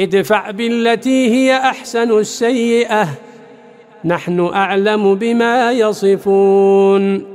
ادفع بالتي هي أحسن السيئة. نحن أعلم بما يصفون.